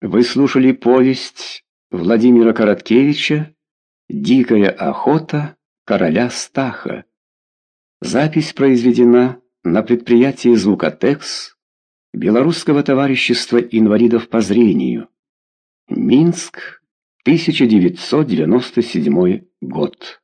Вы слушали повесть Владимира Короткевича «Дикая охота короля Стаха». Запись произведена на предприятии «Звукотекс» Белорусского товарищества инвалидов по зрению. Минск, 1997 год.